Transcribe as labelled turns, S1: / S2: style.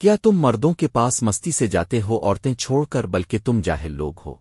S1: کیا تم مردوں کے پاس مستی سے جاتے ہو عورتیں چھوڑ کر بلکہ تم جاہل لوگ ہو؟